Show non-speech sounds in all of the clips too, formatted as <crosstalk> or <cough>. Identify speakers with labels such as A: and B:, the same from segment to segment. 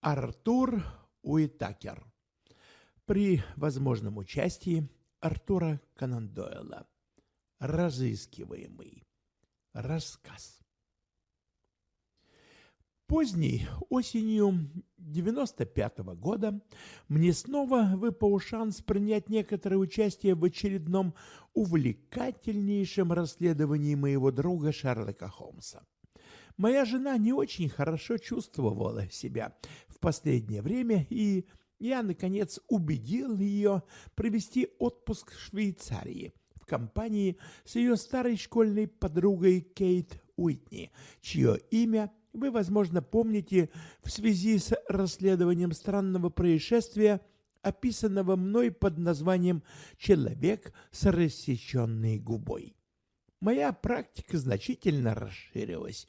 A: Артур Уитакер. При возможном участии Артура Конан Дойла. Разыскиваемый. Рассказ. Поздней осенью 95 -го года мне снова выпал шанс принять некоторое участие в очередном увлекательнейшем расследовании моего друга Шерлока Холмса. Моя жена не очень хорошо чувствовала себя в последнее время, и я, наконец, убедил ее провести отпуск в Швейцарии в компании с ее старой школьной подругой Кейт Уитни, чье имя вы, возможно, помните в связи с расследованием странного происшествия, описанного мной под названием «Человек с рассеченной губой». Моя практика значительно расширилась.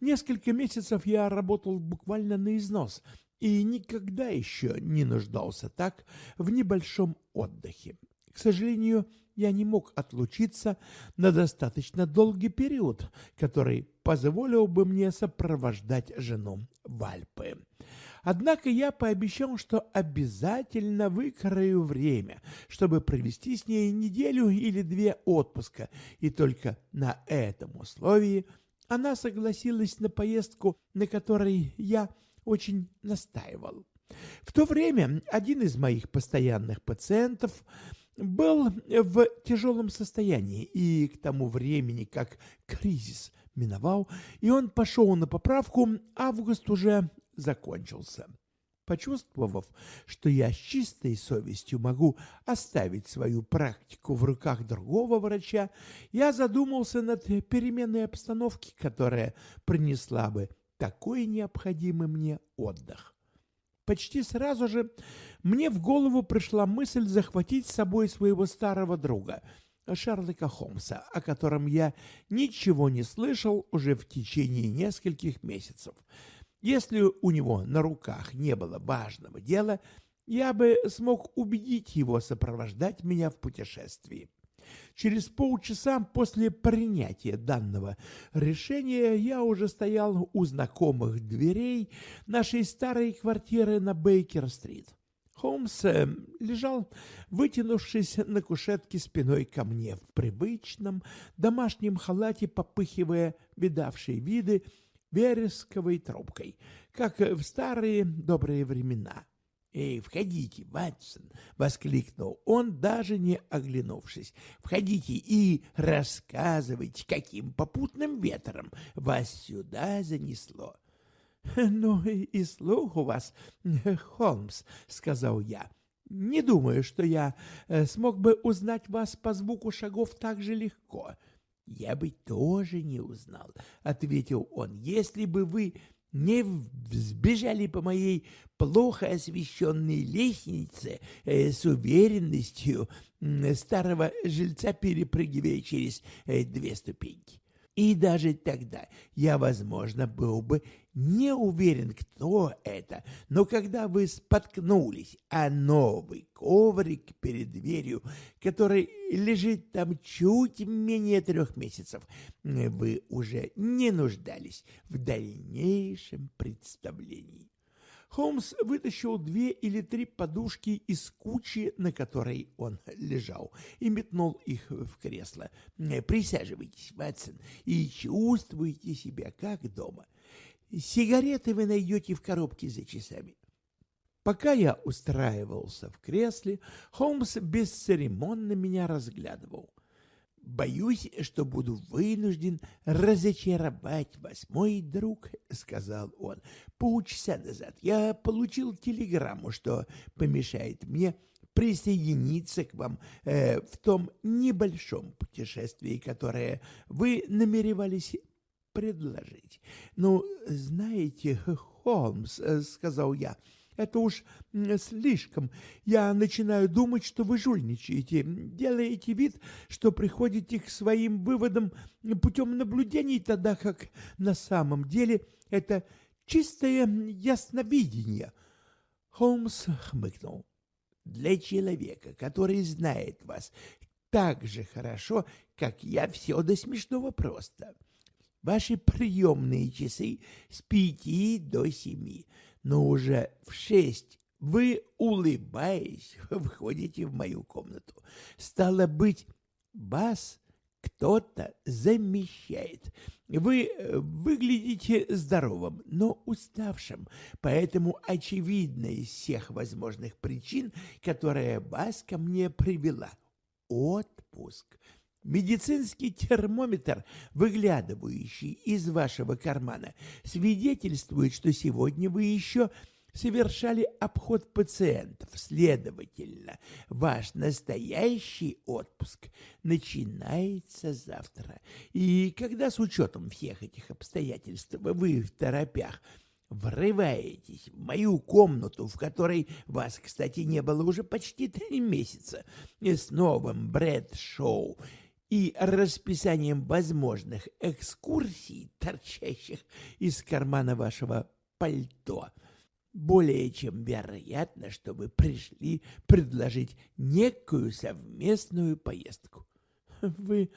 A: Несколько месяцев я работал буквально на износ и никогда еще не нуждался так в небольшом отдыхе. К сожалению, я не мог отлучиться на достаточно долгий период, который позволил бы мне сопровождать жену в Альпы. Однако я пообещал, что обязательно выкрою время, чтобы провести с ней неделю или две отпуска, и только на этом условии она согласилась на поездку, на которой я очень настаивал. В то время один из моих постоянных пациентов был в тяжелом состоянии, и к тому времени, как кризис миновал, и он пошел на поправку, август уже закончился. Почувствовав, что я с чистой совестью могу оставить свою практику в руках другого врача, я задумался над переменной обстановки, которая принесла бы такой необходимый мне отдых. Почти сразу же мне в голову пришла мысль захватить с собой своего старого друга, Шерлока Холмса, о котором я ничего не слышал уже в течение нескольких месяцев. Если у него на руках не было важного дела, я бы смог убедить его сопровождать меня в путешествии. Через полчаса после принятия данного решения я уже стоял у знакомых дверей нашей старой квартиры на Бейкер-стрит. Холмс э, лежал, вытянувшись на кушетке спиной ко мне в привычном домашнем халате, попыхивая видавшие виды вересковой трубкой, как в старые добрые времена. «Эй, входите, Ватсон!» — воскликнул он, даже не оглянувшись. «Входите и рассказывайте, каким попутным ветром вас сюда занесло». «Ну и слух у вас, Холмс», — сказал я. «Не думаю, что я э, смог бы узнать вас по звуку шагов так же легко». «Я бы тоже не узнал», — ответил он, — «если бы вы не взбежали по моей плохо освещенной лестнице э, с уверенностью старого жильца, перепрыгивая через э, две ступеньки. И даже тогда я, возможно, был бы не уверен, кто это, но когда вы споткнулись о новый коврик перед дверью, который лежит там чуть менее трех месяцев, вы уже не нуждались в дальнейшем представлении. Холмс вытащил две или три подушки из кучи, на которой он лежал, и метнул их в кресло. «Присаживайтесь, Ватсон, и чувствуйте себя как дома. Сигареты вы найдете в коробке за часами». Пока я устраивался в кресле, Холмс бесцеремонно меня разглядывал. «Боюсь, что буду вынужден разочаровать вас, мой друг», — сказал он. «Полчаса назад я получил телеграмму, что помешает мне присоединиться к вам э, в том небольшом путешествии, которое вы намеревались предложить. Ну, знаете, Холмс, — сказал я, — это уж слишком. Я начинаю думать, что вы жульничаете, делаете вид, что приходите к своим выводам путем наблюдений, тогда как на самом деле это чистое ясновидение. Холмс хмыкнул. Для человека, который знает вас так же хорошо, как я, все до смешного просто. Ваши приемные часы с пяти до семи. но уже в шесть вы, улыбаясь, <laughs> входите в мою комнату. Стало быть, вас кто-то замещает. Вы э, выглядите здоровым, но уставшим, поэтому очевидно из всех возможных причин, которая вас ко мне привела. Отпуск. Медицинский термометр, выглядывающий из вашего кармана, свидетельствует, что сегодня вы еще совершали обход пациентов. Следовательно, ваш настоящий отпуск начинается завтра. И когда с учетом всех этих обстоятельств вы в торопях врываетесь в мою комнату, в которой вас, кстати, не было уже почти три месяца, с новым бред-шоу и расписанием возможных экскурсий, торчащих из кармана вашего пальто – более чем вероятно, что вы пришли предложить некую совместную поездку. <laughs> Вы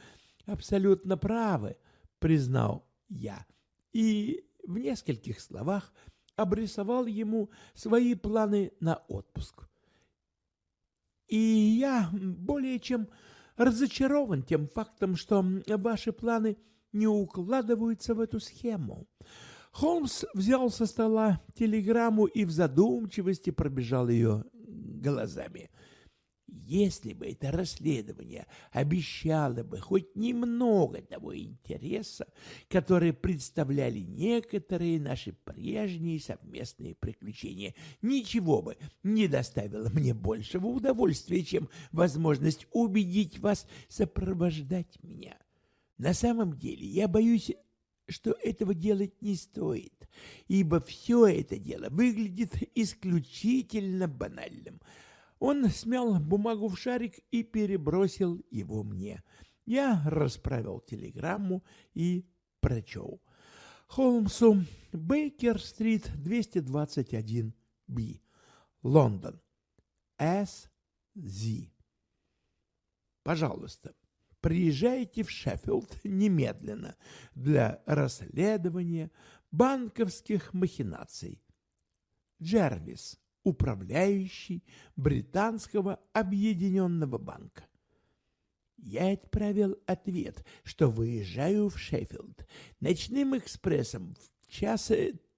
A: абсолютно правы, признал я, и в нескольких словах обрисовал ему свои планы на отпуск. И я более чем разочарован тем фактом, что ваши планы не укладываются в эту схему. Холмс взял со стола телеграмму и в задумчивости пробежал ее глазами. Если бы это расследование обещало бы хоть немного того интереса, который представляли некоторые наши прежние совместные приключения, ничего бы не доставило мне большего удовольствия, чем возможность убедить вас сопровождать меня. На самом деле я боюсь что этого делать не стоит, ибо все это дело выглядит исключительно банальным. Он смял бумагу в шарик и перебросил его мне. Я расправил телеграмму и прочел. Холмсу, Бейкер-стрит, 221-Б, Лондон, С.З. Пожалуйста, приезжайте в Шеффилд немедленно для расследования банковских махинаций. Джервис, управляющий британского объединенного банка. Я отправил ответ, что выезжаю в Шеффилд ночным экспрессом в час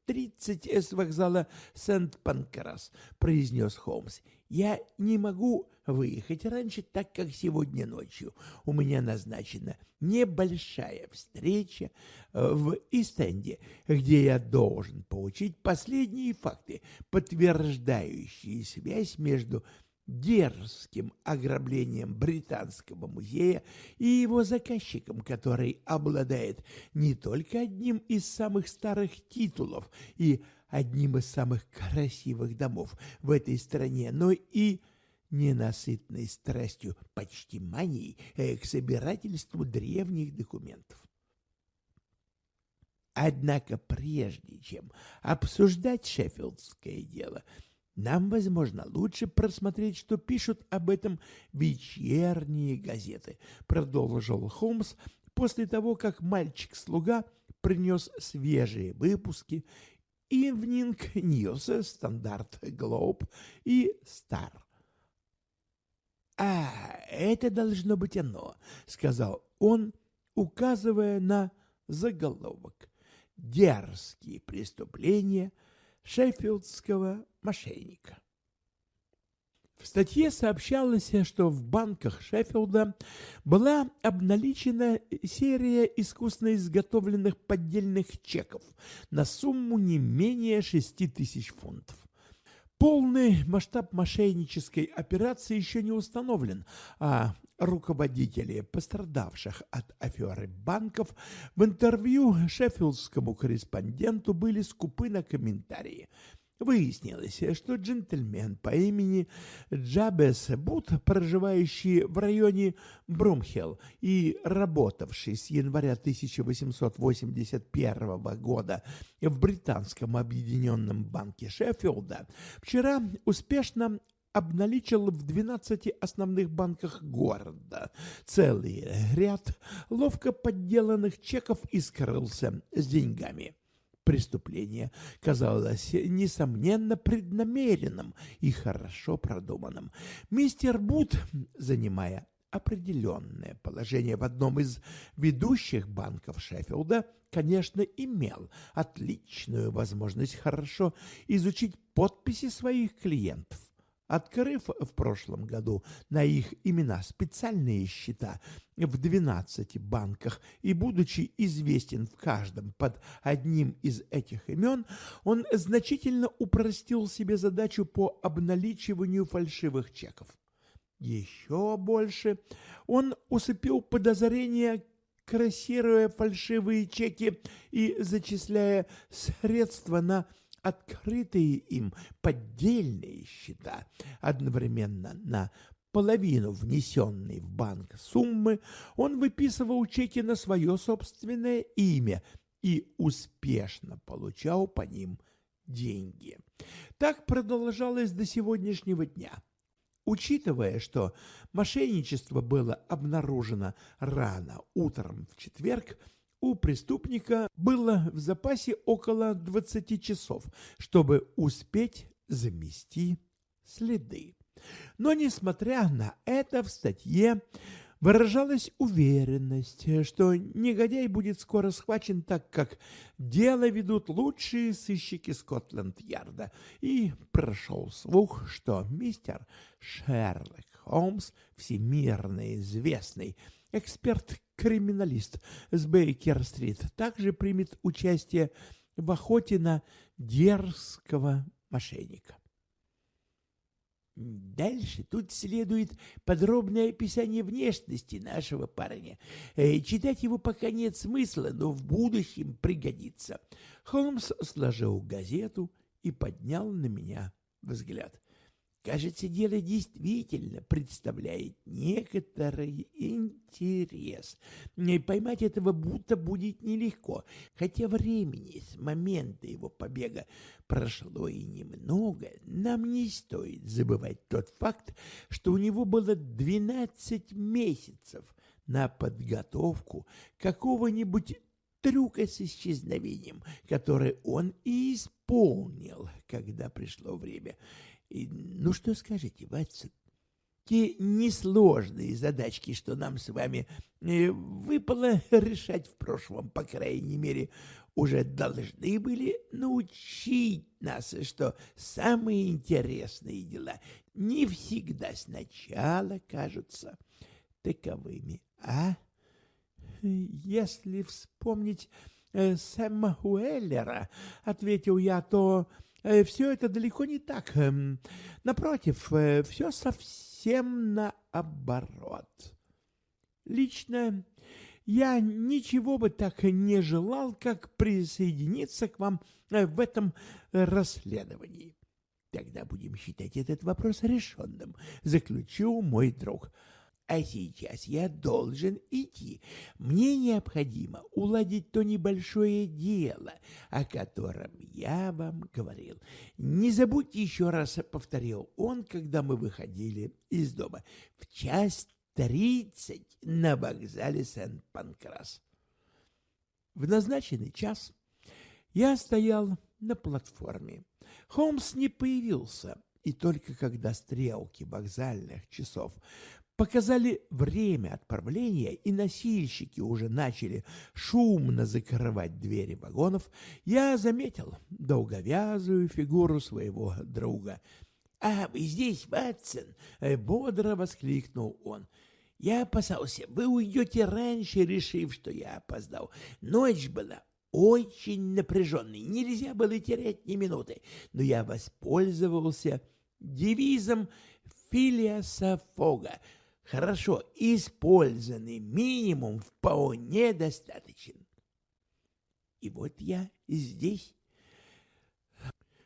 A: тридцать с вокзала Сент-Панкрас, произнес Холмс. Я не могу выехать раньше, так как сегодня ночью у меня назначена небольшая встреча э, в Истенде, где я должен получить последние факты, подтверждающие связь между дерзким ограблением Британского музея и его заказчиком, который обладает не только одним из самых старых титулов и одним из самых красивых домов в этой стране, но и ненасытной страстью, почти манией э, к собирательству древних документов. Однако прежде чем обсуждать шеффилдское дело, нам, возможно, лучше просмотреть, что пишут об этом вечерние газеты, продолжил Холмс после того, как мальчик-слуга принес свежие выпуски «Ивнинг Ньюс», «Стандарт Глоб» и «Стар». «А, это должно быть оно», — сказал он, указывая на заголовок. «Дерзкие преступления шеффилдского мошенника». В статье сообщалось, что в банках Шеффилда была обналичена серия искусно изготовленных поддельных чеков на сумму не менее 6 тысяч фунтов. Полный масштаб мошеннической операции еще не установлен, а руководители пострадавших от аферы банков в интервью шеффилдскому корреспонденту были скупы на комментарии – Выяснилось, что джентльмен по имени Джабес Бут, проживающий в районе Брумхелл и работавший с января 1881 года в британском объединенном банке Шеффилда, вчера успешно обналичил в 12 основных банках города целый ряд ловко подделанных чеков и скрылся с деньгами. Преступление казалось, несомненно, преднамеренным и хорошо продуманным. Мистер Бут, занимая определенное положение в одном из ведущих банков Шеффилда, конечно, имел отличную возможность хорошо изучить подписи своих клиентов. Открыв в прошлом году на их имена специальные счета в 12 банках и будучи известен в каждом под одним из этих имен, он значительно упростил себе задачу по обналичиванию фальшивых чеков. Еще больше он усыпил подозрения, крассируя фальшивые чеки и зачисляя средства на открытые им поддельные счета, одновременно на половину внесенной в банк суммы, он выписывал чеки на свое собственное имя и успешно получал по ним деньги. Так продолжалось до сегодняшнего дня. Учитывая, что мошенничество было обнаружено рано утром в четверг, у преступника было в запасе около 20 часов, чтобы успеть замести следы. Но, несмотря на это, в статье выражалась уверенность, что негодяй будет скоро схвачен, так как дело ведут лучшие сыщики Скотланд-Ярда, и прошел слух, что мистер Шерлок Холмс, всемирно известный эксперт-криминалист с Бейкер-стрит, также примет участие в охоте на дерзкого мошенника. Дальше тут следует подробное описание внешности нашего парня. Э, читать его пока нет смысла, но в будущем пригодится. Холмс сложил газету и поднял на меня взгляд. Кажется, дело действительно представляет некоторый интерес. Поймать этого будто будет нелегко, хотя времени с момента его побега прошло и немного. Нам не стоит забывать тот факт, что у него было 12 месяцев на подготовку какого-нибудь трюка с исчезновением, который он и исполнил, когда пришло время. Ну что скажете, Ватсон? Те несложные задачки, что нам с вами э, выпало решать в прошлом, по крайней мере, уже должны были научить нас, что самые интересные дела не всегда сначала кажутся таковыми, а? Если вспомнить э, Сэма Уэллера, — ответил я, — то все это далеко не так. Эм, напротив, э, все совсем наоборот. Лично я ничего бы так не желал, как присоединиться к вам э, в этом расследовании. Тогда будем считать этот вопрос решенным, заключил мой друг. А сейчас я должен идти. Мне необходимо уладить то небольшое дело, о котором я вам говорил. Не забудьте еще раз, повторил он, когда мы выходили из дома. В час тридцать на вокзале Сент-Панкрас. В назначенный час я стоял на платформе. Холмс не появился, и только когда стрелки вокзальных часов показали время отправления, и носильщики уже начали шумно закрывать двери вагонов, я заметил долговязую фигуру своего друга. «А, вы здесь, Ватсон!» — бодро воскликнул он. «Я опасался, вы уйдете раньше, решив, что я опоздал. Ночь была очень напряженной, нельзя было терять ни минуты, но я воспользовался девизом Филиаса Фога — хорошо использованный минимум вполне достаточен. И вот я здесь.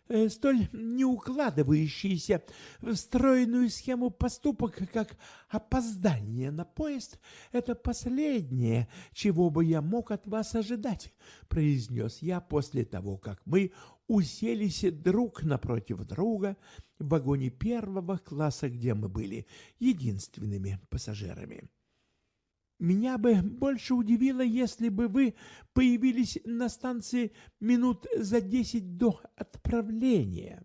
A: Э, столь не укладывающийся в стройную схему поступок, как опоздание на поезд, это последнее, чего бы я мог от вас ожидать, произнес я после того, как мы уселись друг напротив друга в вагоне первого класса, где мы были единственными пассажирами. Меня бы больше удивило, если бы вы появились на станции минут за десять до отправления.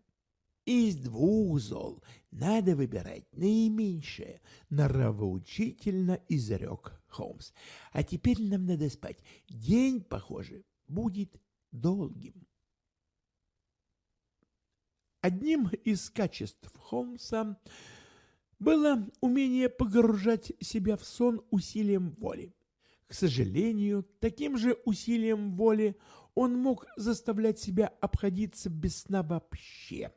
A: Из двух зол надо выбирать наименьшее, норовоучительно изрек Холмс. А теперь нам надо спать. День, похоже, будет долгим. Одним из качеств Холмса было умение погружать себя в сон усилием воли. К сожалению, таким же усилием воли он мог заставлять себя обходиться без сна вообще.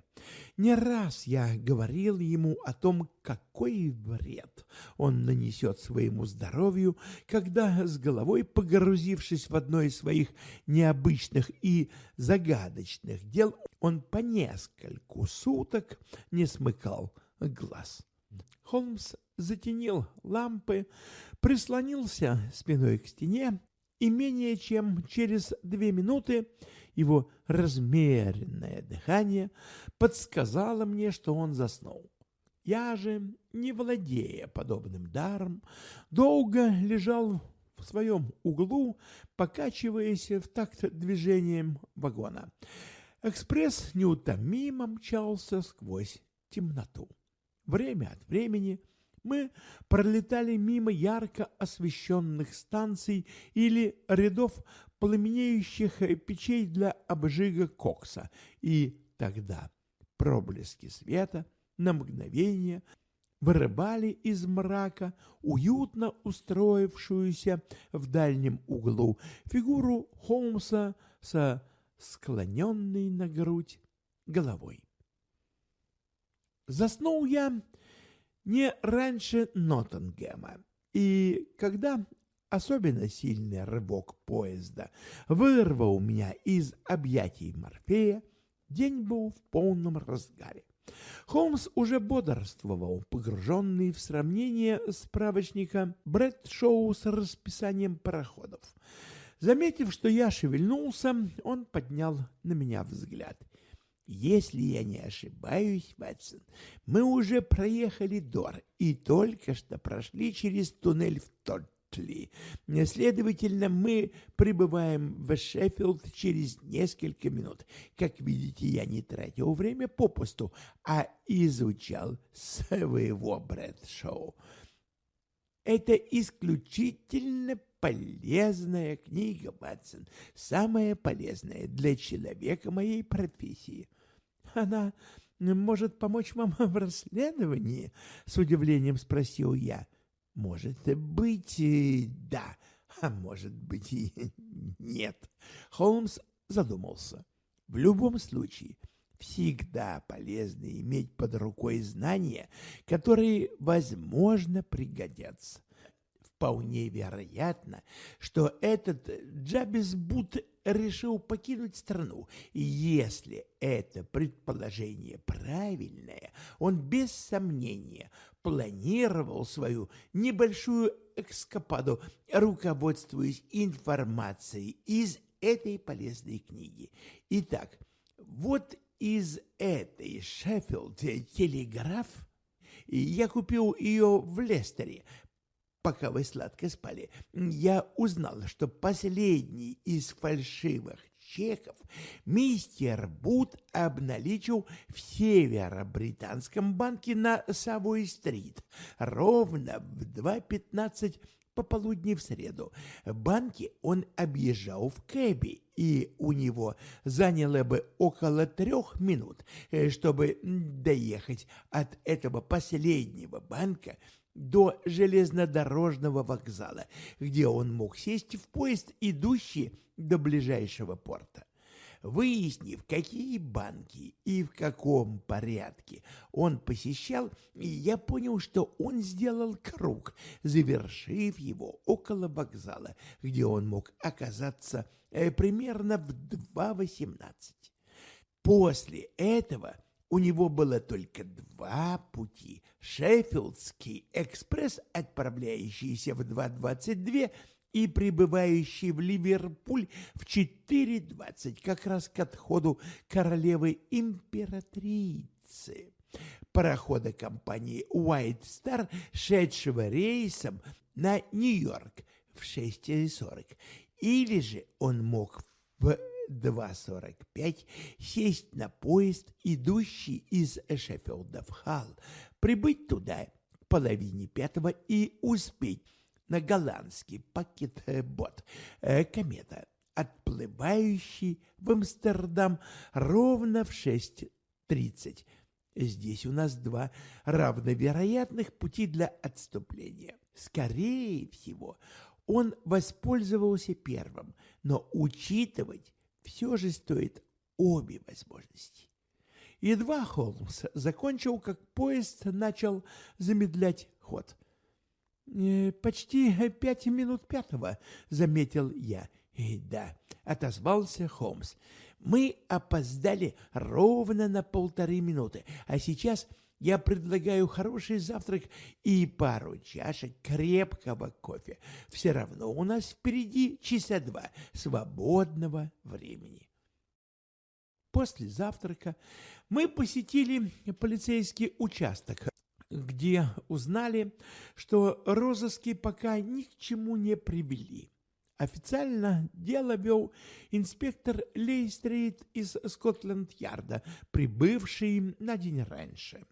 A: Не раз я говорил ему о том, какой вред он нанесет своему здоровью, когда с головой погрузившись в одно из своих необычных и загадочных дел, он по нескольку суток не смыкал глаз. Холмс затенил лампы, прислонился спиной к стене, и менее чем через две минуты его размеренное дыхание подсказало мне, что он заснул. Я же, не владея подобным даром, долго лежал в своем углу, покачиваясь в такт движением вагона. Экспресс неутомимо мчался сквозь темноту. Время от времени мы пролетали мимо ярко освещенных станций или рядов пламенеющих печей для обжига кокса, и тогда проблески света на мгновение вырывали из мрака уютно устроившуюся в дальнем углу фигуру Холмса со склоненной на грудь головой. Заснул я не раньше Ноттингема, и когда особенно сильный рывок поезда вырвал меня из объятий Морфея, день был в полном разгаре. Холмс уже бодрствовал, погруженный в сравнение справочника Брэдшоу с расписанием пароходов. Заметив, что я шевельнулся, он поднял на меня взгляд — если я не ошибаюсь, Ватсон, мы уже проехали Дор и только что прошли через туннель в Тотли. Следовательно, мы прибываем в Шеффилд через несколько минут. Как видите, я не тратил время попусту, а изучал своего Брэдшоу. Это исключительно полезная книга, Ватсон, самая полезная для человека моей профессии. Она может помочь вам <laughs> в расследовании? С удивлением спросил я. Может быть, да, а может быть и <laughs> нет. Холмс задумался. В любом случае, всегда полезно иметь под рукой знания, которые, возможно, пригодятся вполне вероятно, что этот Джабис Бут решил покинуть страну. И если это предположение правильное, он без сомнения планировал свою небольшую экскападу, руководствуясь информацией из этой полезной книги. Итак, вот из этой Шеффилд телеграф я купил ее в Лестере пока вы сладко спали, я узнал, что последний из фальшивых чеков мистер Бут обналичил в северо-британском банке на Савой-стрит ровно в 2.15 пополудни в среду. Банки он объезжал в кэбе, и у него заняло бы около трех минут, э, чтобы доехать от этого последнего банка до железнодорожного вокзала, где он мог сесть в поезд, идущий до ближайшего порта. Выяснив, какие банки и в каком порядке он посещал, я понял, что он сделал круг, завершив его около вокзала, где он мог оказаться э, примерно в 2.18. После этого у него было только два пути. Шеффилдский экспресс, отправляющийся в 2.22 и прибывающий в Ливерпуль в 4.20, как раз к отходу королевы-императрицы. парохода компании White Star, шедшего рейсом на Нью-Йорк в 6.40. Или же он мог в 2.45 сесть на поезд, идущий из Шеффилда в Халл, прибыть туда к половине пятого и успеть на голландский пакет-бот э, «Комета», отплывающий в Амстердам ровно в 6.30. Здесь у нас два равновероятных пути для отступления. Скорее всего, он воспользовался первым, но учитывать все же стоит обе возможности. Едва Холмс закончил, как поезд начал замедлять ход. «Э, «Почти пять минут пятого», — заметил я. И «Да», — отозвался Холмс. «Мы опоздали ровно на полторы минуты, а сейчас я предлагаю хороший завтрак и пару чашек крепкого кофе. Все равно у нас впереди часа два свободного времени. После завтрака мы посетили полицейский участок, где узнали, что розыски пока ни к чему не привели. Официально дело вел инспектор Лейстрит из Скотленд-Ярда, прибывший на день раньше.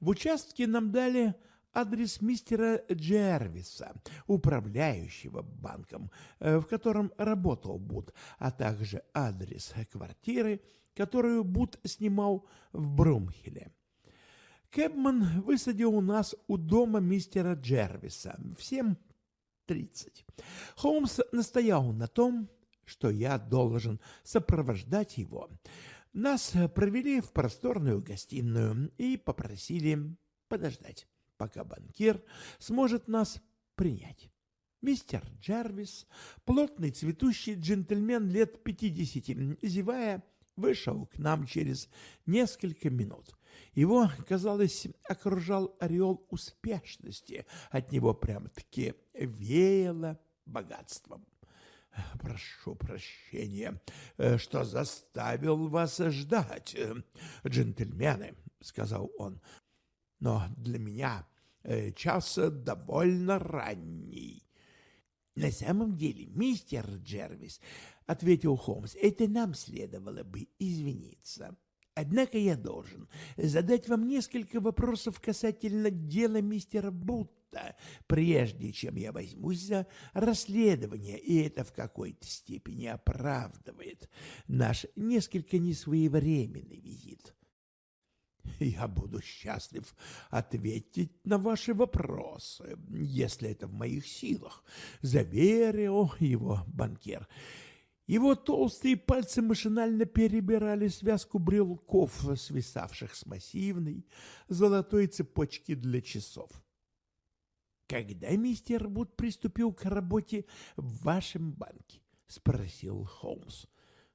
A: В участке нам дали адрес мистера Джервиса, управляющего банком, э, в котором работал Бут, а также адрес квартиры, которую Бут снимал в Брумхеле. Кэбман высадил нас у дома мистера Джервиса в 7.30. Холмс настоял на том, что я должен сопровождать его. Нас провели в просторную гостиную и попросили подождать, пока банкир сможет нас принять. Мистер Джервис, плотный цветущий джентльмен лет пятидесяти, зевая, вышел к нам через несколько минут. Его, казалось, окружал ореол успешности, от него прям-таки веяло богатством. «Прошу прощения, э, что заставил вас ждать, э, джентльмены», — сказал он. «Но для меня э, час довольно ранний». «На самом деле, мистер Джервис», — ответил Холмс, — «это нам следовало бы извиниться». Однако я должен задать вам несколько вопросов касательно дела мистера Бут минута, прежде чем я возьмусь за расследование, и это в какой-то степени оправдывает наш несколько несвоевременный визит. Я буду счастлив ответить на ваши вопросы, если это в моих силах, заверил его банкир. Его толстые пальцы машинально перебирали связку брелков, свисавших с массивной золотой цепочки для часов. «Когда мистер Вуд приступил к работе в вашем банке?» — спросил Холмс.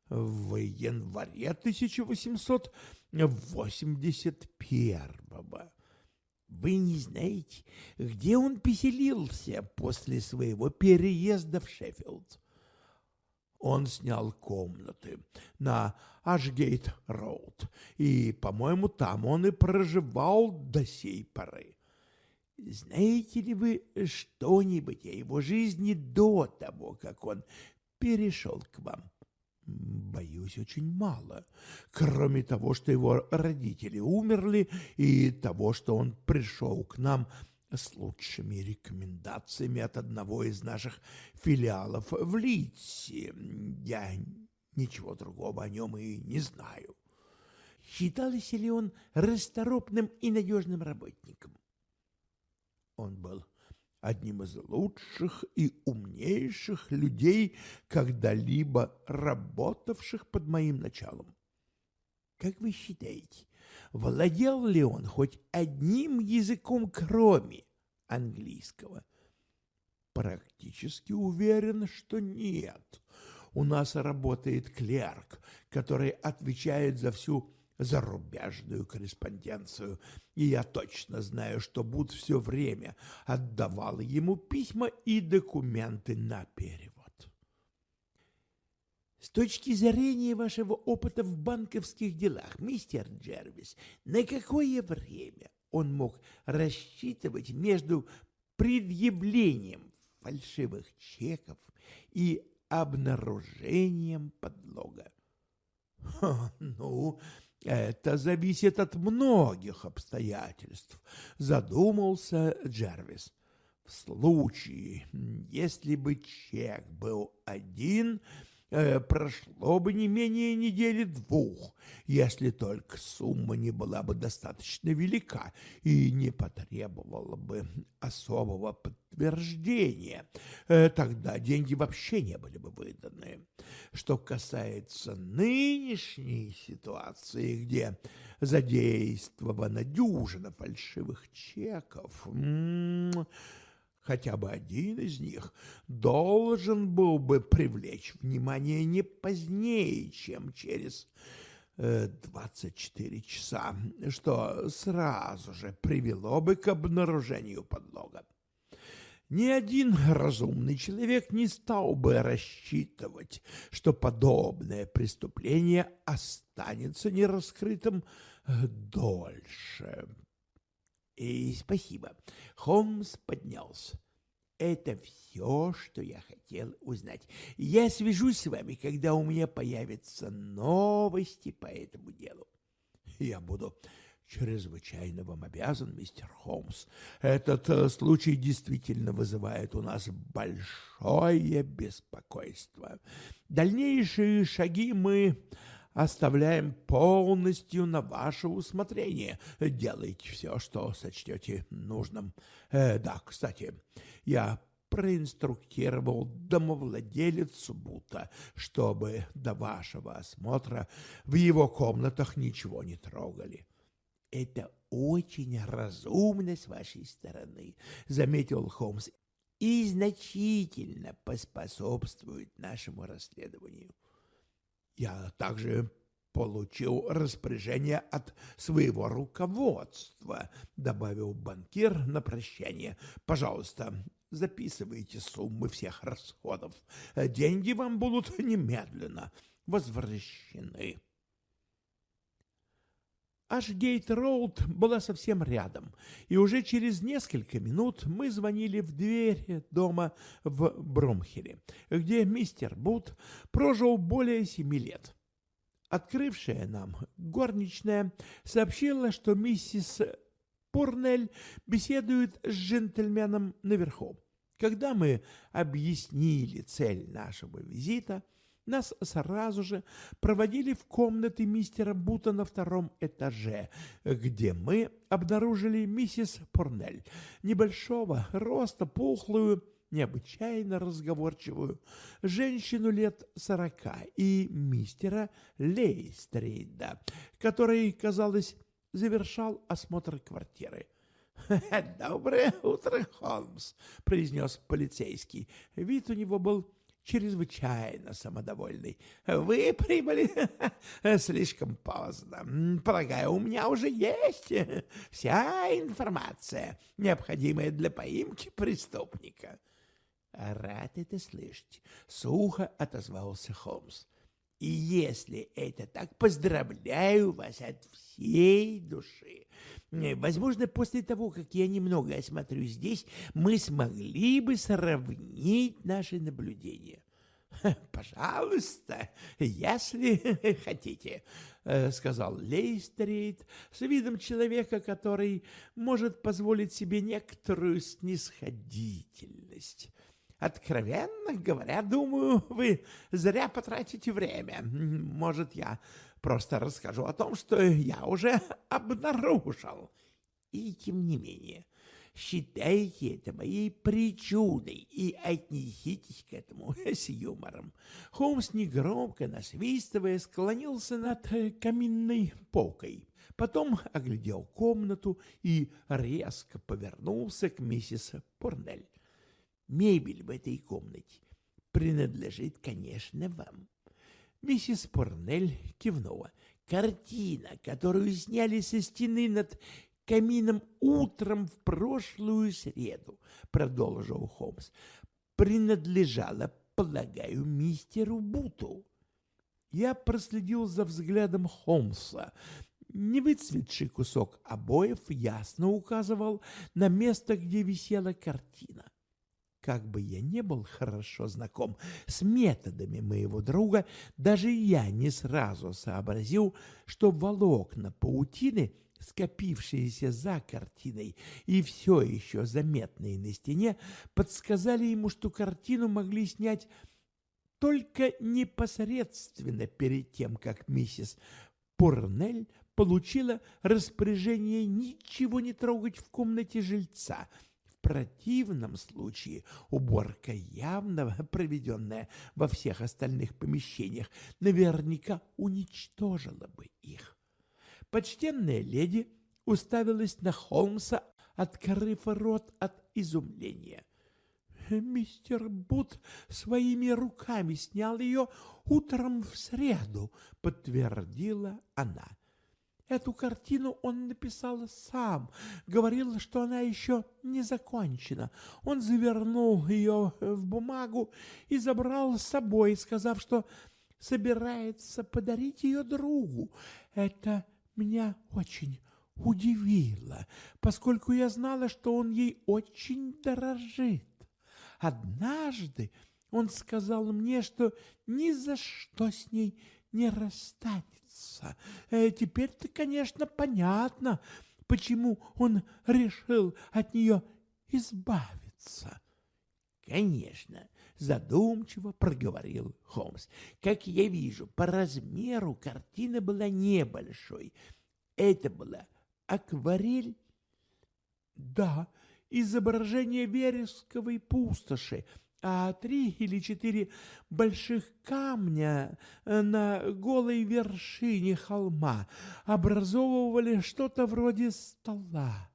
A: «В январе 1881-го. Вы не знаете, где он поселился после своего переезда в Шеффилд?» Он снял комнаты на Ашгейт-Роуд, и, по-моему, там он и проживал до сей поры. Знаете ли вы что-нибудь о его жизни до того, как он перешел к вам? Боюсь, очень мало. Кроме того, что его родители умерли, и того, что он пришел к нам с лучшими рекомендациями от одного из наших филиалов в Литсе. Я ничего другого о нем и не знаю. Считался ли он расторопным и надежным работником? Он был одним из лучших и умнейших людей, когда-либо работавших под моим началом. Как вы считаете, владел ли он хоть одним языком, кроме английского? Практически уверен, что нет. У нас работает клерк, который отвечает за всю зарубежную корреспонденцию, и я точно знаю, что Буд все время отдавал ему письма и документы на перевод. С точки зрения вашего опыта в банковских делах, мистер Джервис, на какое время он мог рассчитывать между предъявлением фальшивых чеков и обнаружением подлога?
B: ну, это зависит от многих обстоятельств, задумался Джервис. В случае, если бы чек был один, прошло бы не менее недели двух, если только сумма не была бы достаточно велика и не потребовала бы особого подтверждения. Э, тогда деньги вообще не были бы выданы. Что касается нынешней ситуации, где задействована дюжина фальшивых чеков, хотя бы один из них должен был бы привлечь внимание не позднее, чем через 24 э, часа, что сразу же привело бы к обнаружению подлога. Ни один разумный человек не стал бы рассчитывать, что подобное преступление останется нераскрытым э, дольше.
A: И спасибо. Холмс поднялся. Это все, что я хотел узнать. Я свяжусь с вами, когда у меня появятся новости по этому делу.
B: Я буду чрезвычайно вам обязан, мистер Холмс. Этот э, случай действительно вызывает у нас большое беспокойство. Дальнейшие шаги мы оставляем полностью на ваше усмотрение. Делайте все, что сочтете нужным. Э, да, кстати, я проинструктировал домовладелец Бута, чтобы до вашего осмотра в его комнатах ничего не трогали.
A: «Это очень разумно с вашей стороны», — заметил Холмс, «и значительно поспособствует нашему расследованию».
B: Я также получил распоряжение от своего руководства, добавил банкир на прощание. Пожалуйста, записывайте суммы всех расходов. Деньги вам будут немедленно возвращены.
A: Ашгейт-Роуд была совсем рядом, и уже через несколько минут мы звонили в дверь дома в Бромхере, где мистер Бут прожил более семи лет. Открывшая нам горничная сообщила, что миссис Пурнель беседует с джентльменом наверху. Когда мы объяснили цель нашего визита, нас сразу же проводили в комнаты мистера Бута на втором этаже, где мы обнаружили миссис Порнель, небольшого роста, пухлую, необычайно разговорчивую, женщину лет сорока и мистера Лейстрида, который, казалось, завершал осмотр квартиры.
B: «Доброе утро, Холмс», — произнес полицейский. Вид у него был чрезвычайно самодовольный. «Вы прибыли <laughs> слишком поздно. Полагаю, у меня уже есть вся информация, необходимая для поимки преступника».
A: «Рад это слышать», — сухо отозвался Холмс. «И если это так, поздравляю вас от всей души. Возможно, после того, как я немного осмотрю здесь, мы смогли бы сравнить наши наблюдения.
B: «Пожалуйста, если <laughs> хотите», — сказал Лейстрит с видом человека, который может позволить себе некоторую снисходительность. «Откровенно говоря, думаю, вы зря потратите время. Может, я Просто расскажу о том, что я уже обнаружил.
A: И тем не менее, считайте это моей причудой и отнеситесь к этому <laughs> с юмором. Холмс, негромко насвистывая, склонился над каминной полкой. Потом оглядел комнату и резко повернулся к миссис Порнель. Мебель в этой комнате принадлежит, конечно, вам. Миссис Порнель кивнула. Картина, которую сняли со стены над камином утром в прошлую среду, продолжил Холмс, принадлежала, полагаю, мистеру Буту. Я проследил за взглядом Холмса. Невыцветший кусок обоев ясно указывал на место, где висела картина. Как бы я не был хорошо знаком с методами моего друга, даже я не сразу сообразил, что волокна паутины, скопившиеся за картиной и все еще заметные на стене, подсказали ему, что картину могли снять только непосредственно перед тем, как миссис Пурнель получила распоряжение ничего не трогать в комнате жильца. Противном случае уборка, явно проведенная во всех остальных помещениях, наверняка уничтожила бы их. Почтенная леди уставилась на Холмса, открыв рот от изумления. «Мистер Бут своими руками снял ее утром в среду», — подтвердила она. Эту картину он написал сам, говорил, что она еще не закончена. Он завернул ее в бумагу и забрал с собой, сказав, что собирается подарить ее другу. Это меня очень удивило, поскольку я знала, что он ей очень дорожит. Однажды он сказал мне, что ни за что с ней не расстанется. Э, теперь-то, конечно, понятно, почему он решил от нее избавиться.
B: Конечно, задумчиво проговорил Холмс. Как я вижу, по размеру картина была небольшой. Это была акварель?
A: Да, изображение вересковой пустоши, а три или четыре больших камня э, на голой вершине холма образовывали что-то вроде стола.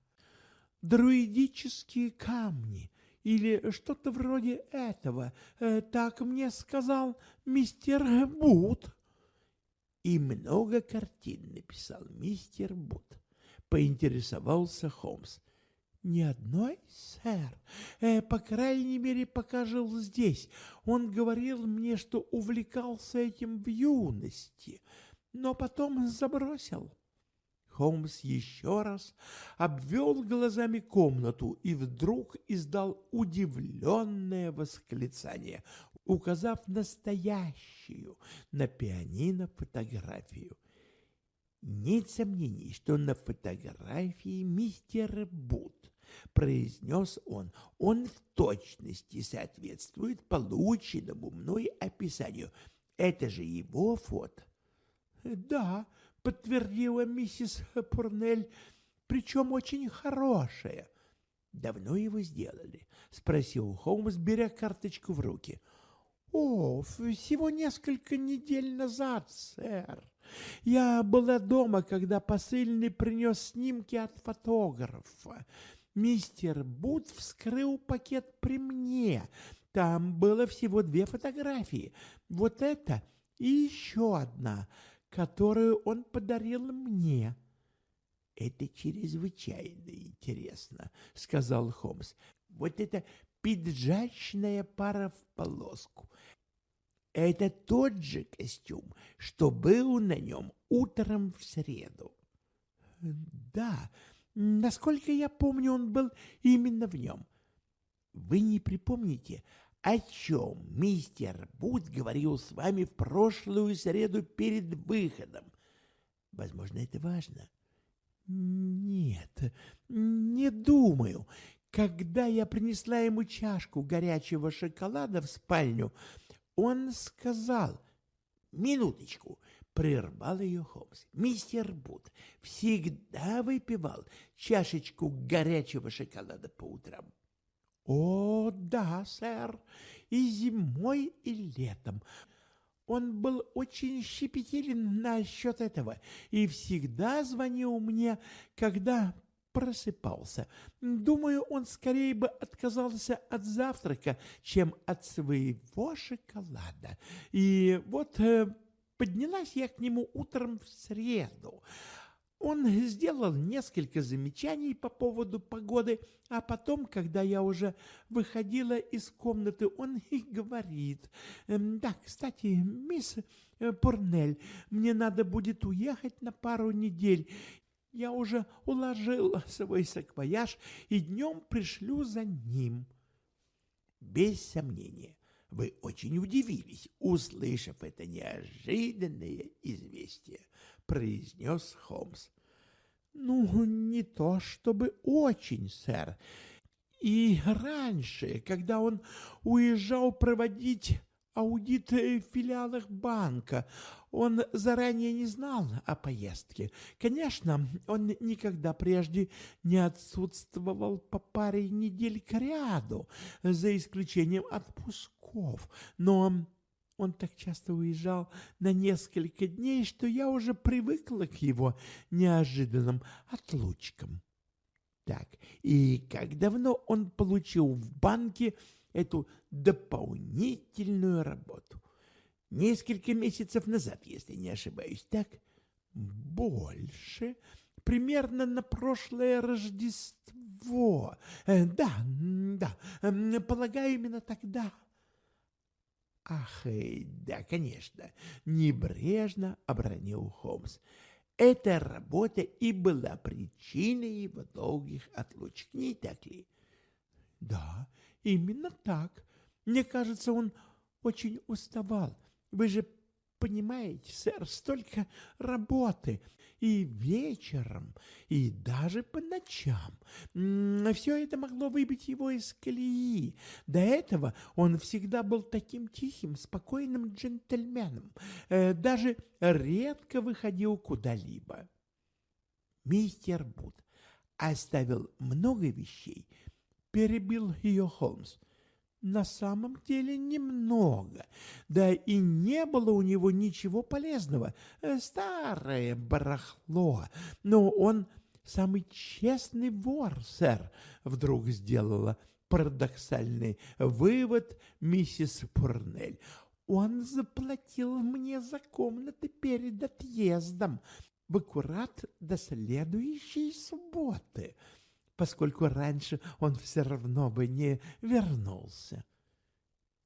A: Друидические камни или что-то вроде этого, э, так мне сказал мистер Бут.
B: И много картин написал мистер Бут, поинтересовался Холмс.
A: «Ни одной, сэр. Э, по крайней мере, пока здесь. Он говорил мне, что увлекался этим в юности, но потом забросил». Холмс еще раз обвел глазами комнату и вдруг издал удивленное восклицание, указав настоящую на пианино фотографию.
B: Нет сомнений, что на фотографии мистер Бут — произнес он, — он в точности соответствует полученному мной описанию. Это же его фото.
A: — Да, — подтвердила миссис Пурнель, — причем очень хорошее.
B: — Давно его сделали? — спросил Холмс, беря карточку в руки.
A: — О, всего несколько недель назад, сэр. Я была дома, когда посыльный принес снимки от фотографа. Мистер Бут вскрыл пакет при мне. Там было всего две фотографии. Вот это и еще одна, которую он подарил мне.
B: «Это чрезвычайно интересно», — сказал Холмс. «Вот это пиджачная пара в полоску. Это тот же костюм, что был на нем утром в среду».
A: «Да, Насколько я помню, он был именно в нем.
B: Вы не припомните, о чем мистер Бут говорил с вами в прошлую среду перед выходом? Возможно, это важно.
A: Нет, не думаю. Когда я принесла ему чашку горячего шоколада в спальню, он сказал...
B: Минуточку, Прервал ее Холмс. Мистер Бут всегда выпивал чашечку горячего шоколада по утрам.
A: О, да, сэр, и зимой, и летом. Он был очень щепетилен насчет этого и всегда звонил мне, когда просыпался. Думаю, он скорее бы отказался от завтрака, чем от своего шоколада. И вот э, Поднялась я к нему утром в среду. Он сделал несколько замечаний по поводу погоды, а потом, когда я уже выходила из комнаты, он и говорит, «Эм, «Да, кстати, мисс э, Порнель, мне надо будет уехать на пару недель. Я уже уложил <laughs> свой саквояж и днем пришлю за ним».
B: Без сомнения, вы очень удивились, услышав это неожиданное известие, произнес Холмс.
A: Ну, не то чтобы очень, сэр. И раньше, когда он уезжал проводить аудит в филиалах банка, он заранее не знал о поездке. Конечно, он никогда прежде не отсутствовал по паре недель к ряду, за исключением отпусков, но он так часто уезжал на несколько дней, что я уже привыкла к его неожиданным отлучкам. Так, и как давно он получил в банке эту дополнительную работу? Несколько месяцев назад, если не ошибаюсь, так? Больше. Примерно на прошлое Рождество. Э, да, да, полагаю, именно тогда.
B: Ах, да, конечно, небрежно обронил Холмс. Эта работа и была причиной его долгих отлучек, не так ли?
A: Да, именно так. Мне кажется, он очень уставал. Вы же понимаете, сэр, столько работы и вечером, и даже по ночам. Все это могло выбить его из колеи. До этого он всегда был таким тихим, спокойным джентльменом, э, даже редко выходил куда-либо.
B: Мистер Бут оставил много вещей, перебил ее Холмс.
A: На самом деле немного, да и не было у него ничего полезного. Э, старое барахло, но он самый честный вор, сэр, вдруг сделала парадоксальный вывод миссис Пурнель. Он заплатил мне за комнаты перед отъездом в аккурат до следующей субботы поскольку раньше он все равно бы не вернулся.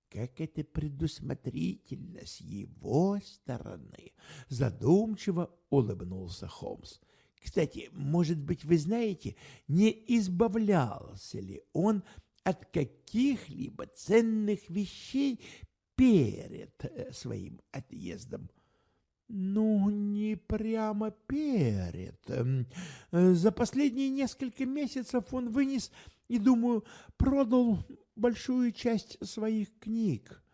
B: Как это предусмотрительно с его стороны, задумчиво улыбнулся Холмс. Кстати, может быть, вы знаете, не избавлялся ли он от каких-либо ценных вещей перед э, своим отъездом?
A: Ну, не прямо перед. Эм, э, за последние несколько месяцев он вынес и, думаю, продал большую часть своих книг.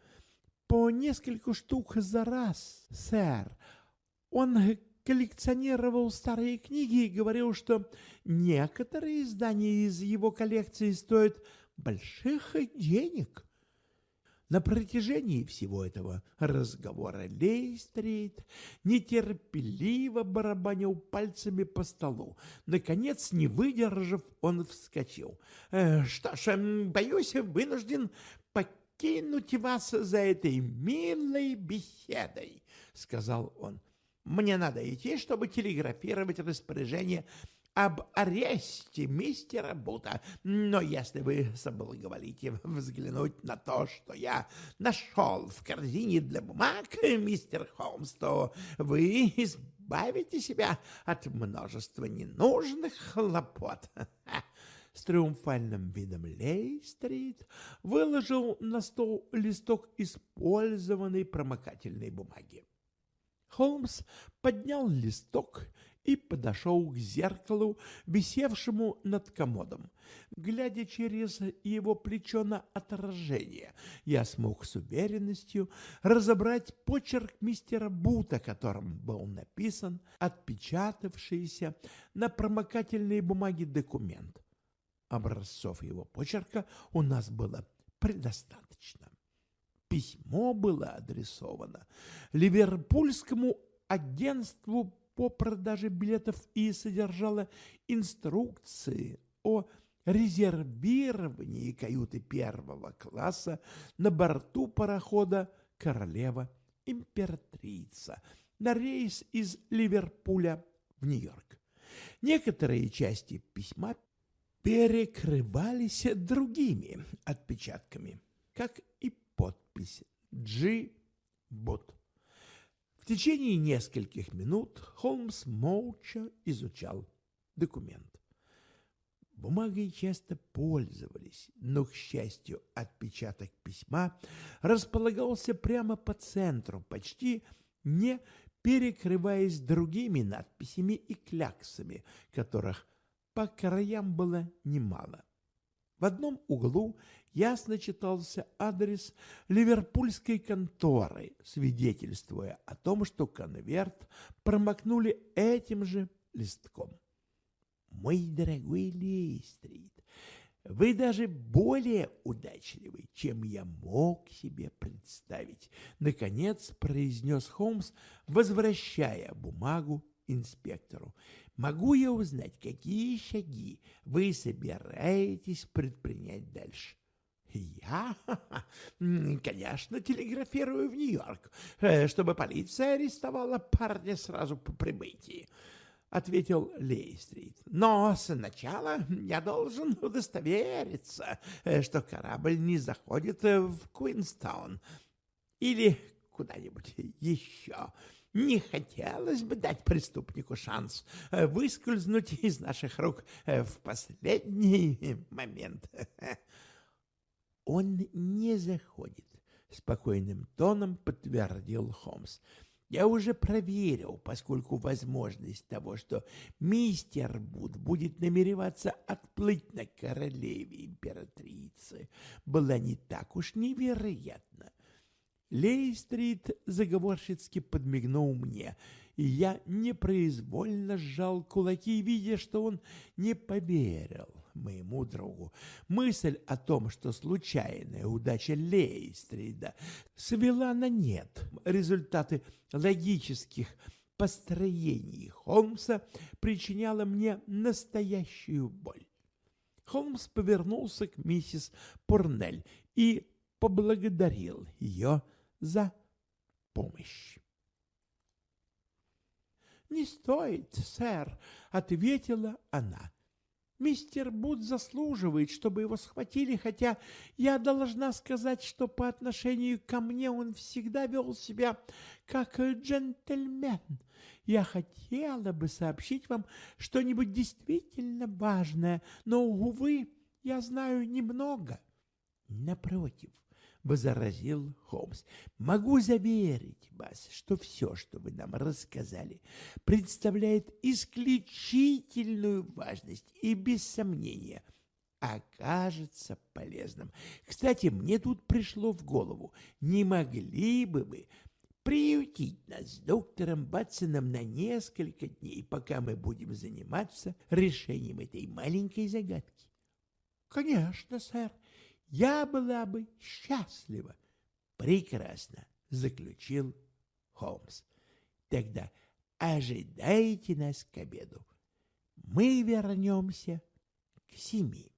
A: По несколько штук за раз, сэр. Он коллекционировал старые книги и говорил, что некоторые издания из его коллекции стоят больших денег. На протяжении всего этого разговора Лейстрит нетерпеливо барабанил пальцами по столу. Наконец, не выдержав, он вскочил. «Э, «Что ж, эм, боюсь, вынужден покинуть вас за этой милой беседой», — сказал он. «Мне надо идти, чтобы телеграфировать распоряжение об аресте мистера Бута. Но если вы соблаговолите взглянуть на то, что я нашел в корзине для бумаг, мистер Холмс, то вы избавите себя от множества ненужных хлопот. С триумфальным видом Лейстрит выложил на стол листок использованной промокательной бумаги. Холмс поднял листок и подошел к зеркалу, висевшему над комодом. Глядя через его плечо на отражение, я смог с уверенностью разобрать почерк мистера Бута, которым был написан отпечатавшийся на промокательной бумаге документ. Образцов его почерка у нас было предостаточно. Письмо было адресовано Ливерпульскому агентству по продаже билетов и содержала инструкции о резервировании каюты первого класса на борту парохода «Королева-императрица» на рейс из Ливерпуля в Нью-Йорк. Некоторые части письма перекрывались другими отпечатками, как и подпись «G. Бот». Течение нескольких минут Холмс молча изучал документ. Бумагой часто пользовались, но, к счастью, отпечаток письма располагался прямо по центру, почти не перекрываясь другими надписями и кляксами, которых по краям было немало. В одном углу ясно читался адрес ливерпульской конторы, свидетельствуя о том, что конверт промокнули этим же листком. Мой дорогой Лейстрит, вы даже более удачливый, чем я мог себе представить, наконец произнес Холмс, возвращая бумагу инспектору. Могу я узнать, какие шаги вы собираетесь предпринять дальше? Я, <laughs> конечно, телеграфирую в Нью-Йорк, э, чтобы полиция арестовала парня сразу по прибытии. — ответил Лейстрит. «Но сначала я должен удостовериться, э, что корабль не заходит э, в Куинстаун или куда-нибудь еще. Не хотелось бы дать преступнику шанс э, выскользнуть из наших рук в последний <laughs> момент». <laughs> «Он не заходит», — спокойным тоном подтвердил Холмс. Я уже проверил, поскольку возможность того, что мистер Буд будет намереваться отплыть на королеве императрицы, была не так уж невероятна. Лейстрит заговорщицки подмигнул мне, и я непроизвольно сжал кулаки, видя, что он не поверил моему другу. Мысль о том, что случайная удача Лейстрида свела на нет результаты логических построений Холмса, причиняла мне настоящую боль. Холмс повернулся к миссис Порнель и поблагодарил ее за помощь. «Не стоит, сэр», — ответила она. Мистер Бут заслуживает, чтобы его схватили, хотя я должна сказать, что по отношению ко мне он всегда вел себя как джентльмен. Я хотела бы сообщить вам что-нибудь действительно важное, но, увы, я знаю немного. Напротив, возразил Холмс. «Могу заверить вас, что все, что вы нам рассказали, представляет исключительную важность и, без сомнения, окажется полезным. Кстати, мне тут пришло в голову, не могли бы вы приютить нас с доктором Батсоном на несколько дней, пока мы будем заниматься решением этой маленькой загадки?» «Конечно, сэр», я была бы счастлива. Прекрасно, заключил Холмс. Тогда ожидайте нас к обеду. Мы вернемся к семи.